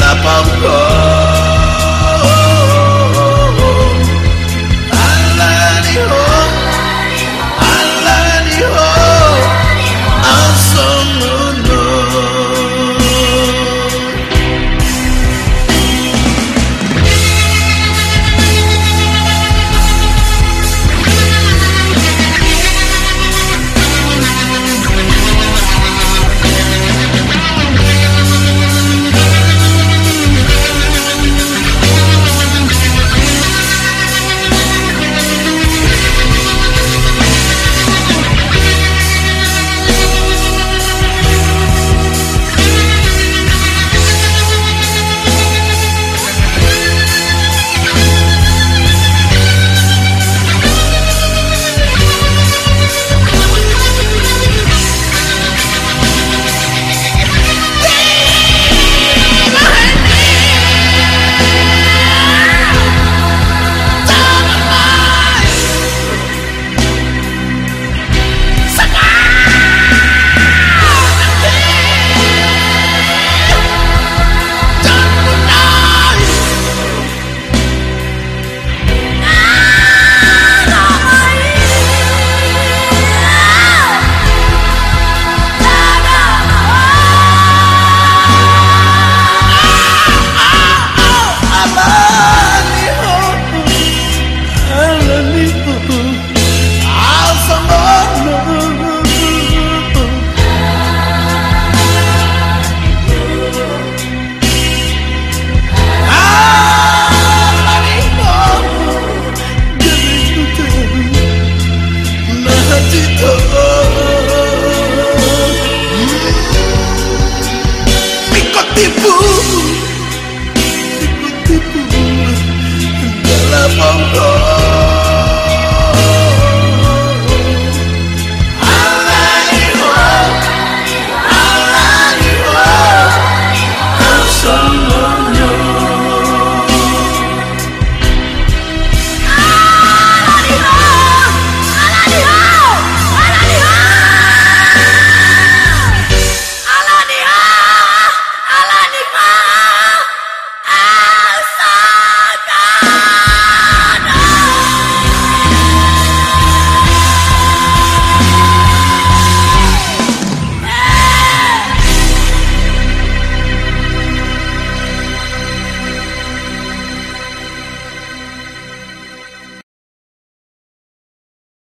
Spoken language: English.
la tipu